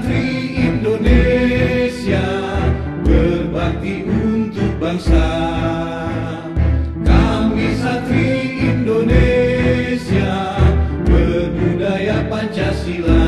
negeri Indonesia berbakti untuk bangsa. Kami satri Indonesia berbudaya Pancasila.